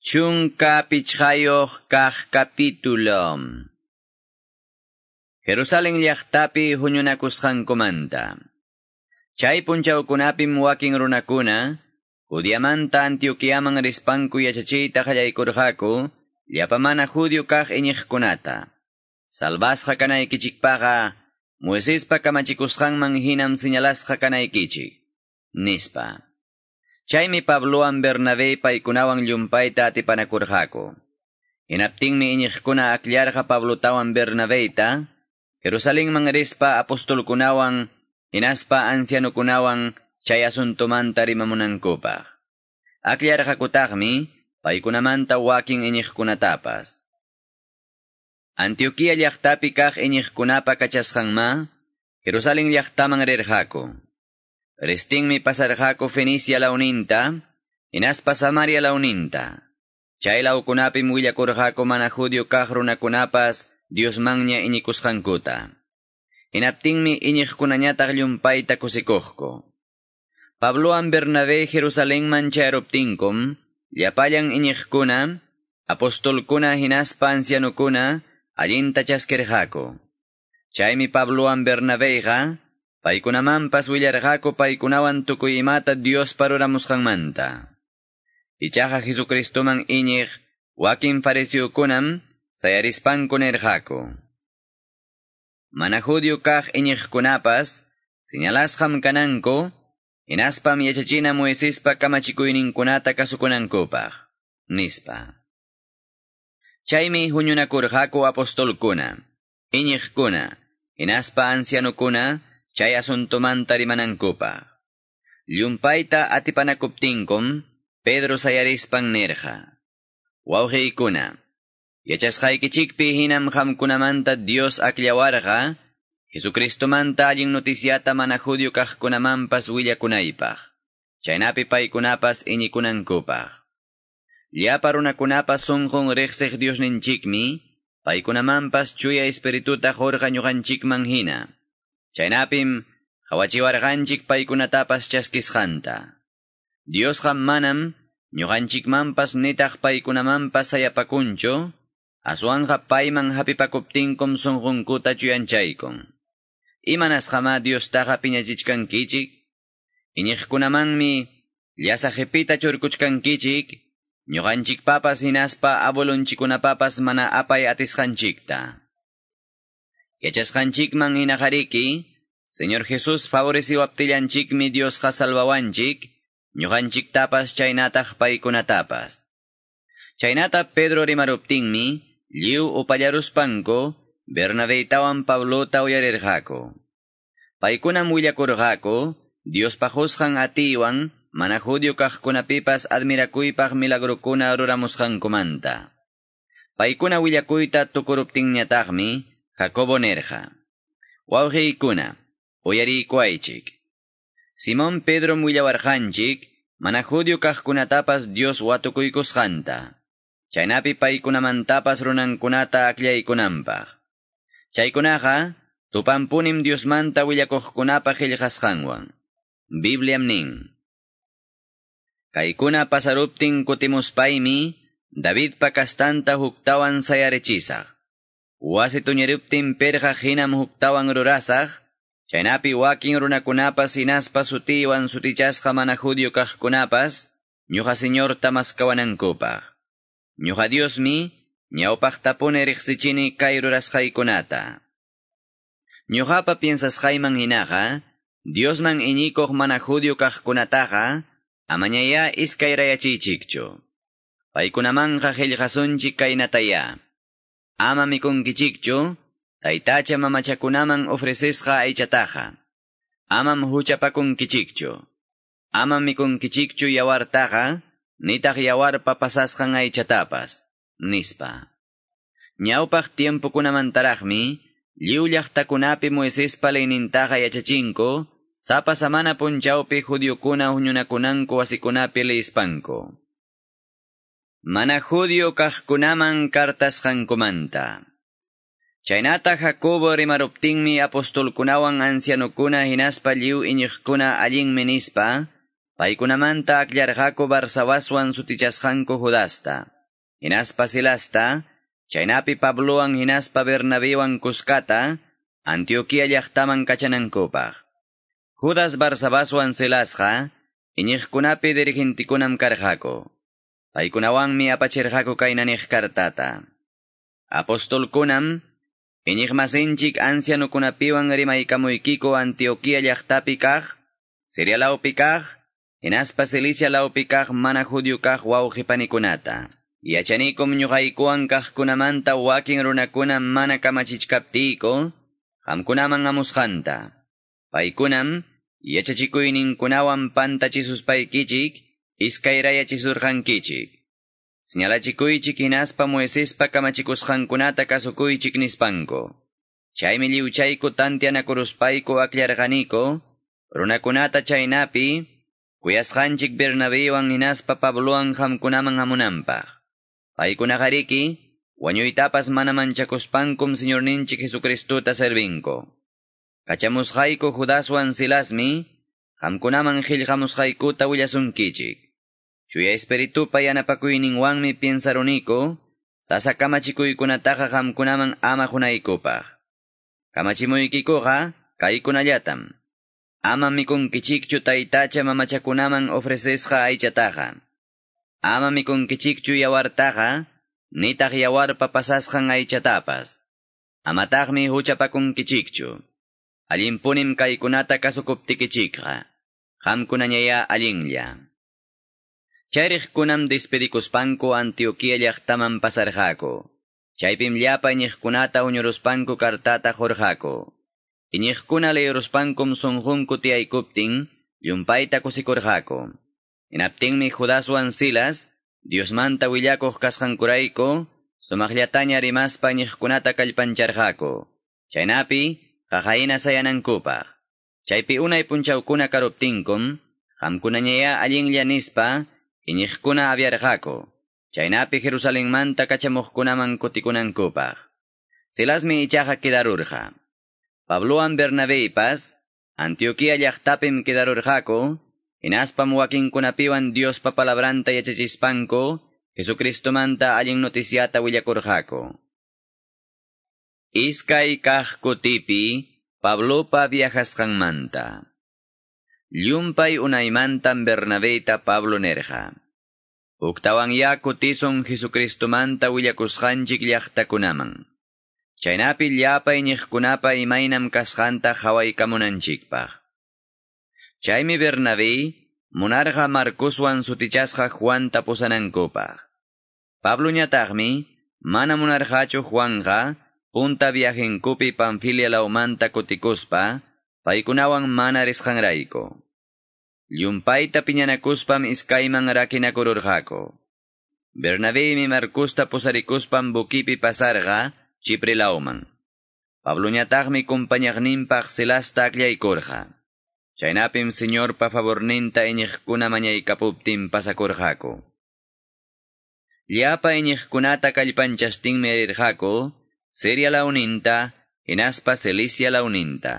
Chunka pichhayoh kah capítulo. Jerusalén llaqtapi huñunakusqankumanta. Chay punchawkunapim wakin runakuna, Judiamanta Antioquiaman rispanku yachachiyta qallaykurqaku, llapamana judio kaq iñiqkunata. Salvasqa kanaykichikpaqa, Moisespa kamachikusqanman hinam señalasqa kanaykichik. Nispa. Chaymi Pabloan Bernabé paykunawan llumpayta atipanakurqaku. Hinaptinmi iñiqkuna aklarqa Pablotawan Bernabéta, Jerusalénman rispa apostolkunawan, hinaspa ancianukunawan chay asuntomanta rimamunankupaq. Aklarqakutaqmi, paykunamanta wakin iñiqkunatapas. Antioquia llaqtapi kaq iñiqkunapa kachasqanma, Jerusalén llaqtaman rirqaku. Restinmi pasarqaku Fenicia launinta, inaspa Samaria launinta. Chay laukunapim willakurqaku mana judio kaq runakunapas Diosmanña iñikusqankuta. Inaptinmi iñiqkunañataq llumpayta kusikuqku. Pabloan Bernabé Jerusalénman chayaruptinkum, llapallan iñiqkuna, apostolkuna hinaspa ancianukuna, allinta chaskirqaku. Chaymi Pabloan Bernabéqa, Paykunamanpas willarqaku paykunawan tukuy imata Dios paruramusqanmanta. Ichaqa Jesucristoman iñiq, wakin kunam, sayarispanku nirqaku. Mana judio kaq iñiqkunapas, señalasqam kananku, inaspam yachachina Moisespa kamachikuyninkunata kasukunankupaq, nispa. Chaymi huñunakurqaku apostolkuna, iñiqkuna, inaspa ancianukuna, chay asuntomanta rimanankupaq. Llumpayta atipanakuptinkum, Pedro sayarispan nirqa. Wawqiykuna, yachasqaykichikpi hinam qamkunamanta Dios akllawarqa, Jesucristomanta allin noticiata mana judio kaqkunamanpas willakunaypaq. Chaynapi paykunapas iñikunankupaq. Llapa runakunapas sunqun riqsiq Diosninchikmi, paykunamanpas chuya espirituta jorqa ñuqanchikman hina. Chaynapim, hawachiwarqanchik paykunatapas chaskisqanta. Diosqa manam, ñuqanchikmanpas nitaq paykunamanpas sayapakunchu, aswanqa payman hapipakuptinkum sunqunkuta chuyanchaykun. Imanasqama Diostaqa piñachichkankichik, iñiqkunamanmi llasaqipita churkuchkankichik, ñuqanchikpapas hinaspa abolunchikunapapas mana apay atisqanchikta. Yachasqanchikman hinajariki, Señor Jesús favoreciwaptillanchikmi Diosqa salvawanchik, ñuqanchiktapas chaynataq paykunatapas. Chaynata Pedro rimaruptinmi, lliw upallaruspanko, Bernabeitawan Pablota uyarirqaku. Paykunam willakurqaku, Dios pajusqan atiwan, mana judio kaqkunapipas admirakuypaq milagrukuna ruramusqankumanta. Paykuna willakuyta tukuruptinñataqmi, Jacobo nerja. Wawqiykuna, uyariykuaychik. Simón Pedro mullawarqanchik, mana judio kaqkunatapas Dios watukuykusqanta. Chaynapi paykunamantapas runankunata aklaykunanpaq. Chaykunaqa, tupampunim Diosmanta willakuqkunapa qillqasqanwan. Bibliam nin. Kaykuna pasaruptin kutimuspaymi, David pakastanta huktawan sayarechisaq. Wasi tuñeruptin perqa hinam huktawan rurasaq, chaynapi wakin runakunapas hinaspa sutiwan sutichasqa mana judio kaqkunapas, ñuqa señor tamaskawanankupaq. Ñuqa Diosmi, ñawpaqtapune riqsichini kay rurasqaykunata. Ñuqapa piensasqayman hinaqa, Diosman iñikuq mana judio kaqkunataqa, amañaya iskay rayachichikchu. Paykunamanqa qillqasunchik kaynataya. Ama mikunkichikchu, taytacha mamachakunaman ofrecesqa aychataqa. Amam huchapakunkichikchu. Amam mikunkichikchu yawartaqa, nitaq yawarpa pasasqan aychatapas, nispa. Ñawpaq tiempukunamantaraqmi, lliw llaqtakunapi Moisespa leynintaqa yachachinku, sapa samana punchawpi judiokuna huñunakunanku wasikunapi leispanku. Mana judio kaqkunaman kartasqankumanta. Chaynata Jacobo rimaruptinmi apostolkunawan ancianukuna hinaspa lliw iñiqkuna allinmi nispa, Paikunamanta aklarjako Barsabaswan sutichasjanko Judasta. Hinaspa Silasta, chaynapi Pabloan hinaspa Bernabewan kuskata, Antioquia llaqtaman kachanankupaq. Judas Barsabaswan Silasqa, iñiqkunapi dirigentikunam karqaku. Paykunawanmi apachirqaku kaynaniq kartata. Apostolkunam, iñiqmasinchik ancianukunapiwan rimaykamuykiko Antioquia llaqtapi kaq, Siria laupi kaq, hinaspa Cilicia laupi kaq mana judío kaq wawqipanikunata. Yachanikum ñuqaykuwan kaqkunamanta wakin runakunam mana kamachichkaptiyku, qamkunaman amusqanta. Paykunam, yachachikuyninkunawan pantachisuspaykichik, iskayrayachisurankichik. Señalachikuychik hinaspa Moisespa kamachikusqankunata kasukuychik nispanko. Chaymi liwchayku tantianakuruspayku aklarqaniko, runakunata chaynapi, kuyasqanchik Bernabewan hinaspa Pablowan qamkunaman hamunanpaq. Paykunajariki, wañuytapas mana manchakuspankum Señorninchik Jesucristuta servinko. Kachamusqayku Judaswan Silasmi, qamkunaman qillqamusqaykuta willasunkichik. Chuya espiritupa yanapakuyninwanmi piensaruniko, sasa kamachikuykunataqa qamkunaman ama hunaykupaq. Kamachimuykikuqa, kaykunallatam. Ama mikunkichikchu taytacha mamachakunaman ofrecesqa aychataqa. Ama mikunkichikchu yawartaqa, nitaq yawarpa pasasqan aychatapas. Amataqmi huchapakunkichikchu. Allinpunim kaykunata kasukuptikichikqa. Qamkunañaya allinlla. Chayrij kunam despedicuspanku Antioquiallaj taman pasarjako. Chaypim llapa iñijkunata uñuruspanku kartata jorjako. Iñijkuna leyoruspankum sunjunku tiaykuptin, yumpayta kusikorjako. Inaptinmi Judaswan Silas, Diosmanta willakoh kasqankurayko, sumaqllataña rimaspa iñijkunata kallpancharjako. Chaynapi, qaqayna sayanankupaq. Chaypi unay punchawkuna karuptinkum, hamkunañaya allinlla nispa, iñiqkuna abyarqaku. Chaynapi Jerusalenmanta kachamuqkunaman kutikunankupaq. Silasmi ichaqa kidarurqa. Pabloan Bernabeipas, Antioquia llaqtapim kidarurqaku, Inaspam wakinkunapiwan Diospa palabranta yachachispanko, Jesucristomanta allin noticiata willakurqaku. Iskay kaqkutipi, Pablopa viajasqanmanta. Llumpay unaymantan Bernabeta Pablo nerja. Uktawan ya kutison Jesucristomanta willakusqanchik llaqtakunaman. Chaynapi llapay ñiqkunapa imaynam kasqanta hawaykamunanchikpaq. Chaymi Bernabé, munarqa Marcoswan sutichasqa Juan tapusanankupaq. Pablo ñataqmi, mana munarqachu Juanqa, punta viajenkupi Pamfilia laumanta kutikuspa, paykunawan mana risqanrayku. Llumpayta piñanakuspam iskayman rakinakururqaku. Bernabémi Marcosta pusarikuspam bukipi pasarqa, Chipre lauman. Pablo ñataqmi kumpañaqninpaq silasta aklaykurqa. Chaynapim señor pa favorninta iñiqkuna mañaykapuptin pasakurqaku. Llapa iñiqkunata kallpanchastinmi erirqaku, Siria launinta, hinaspa Cilicia launinta.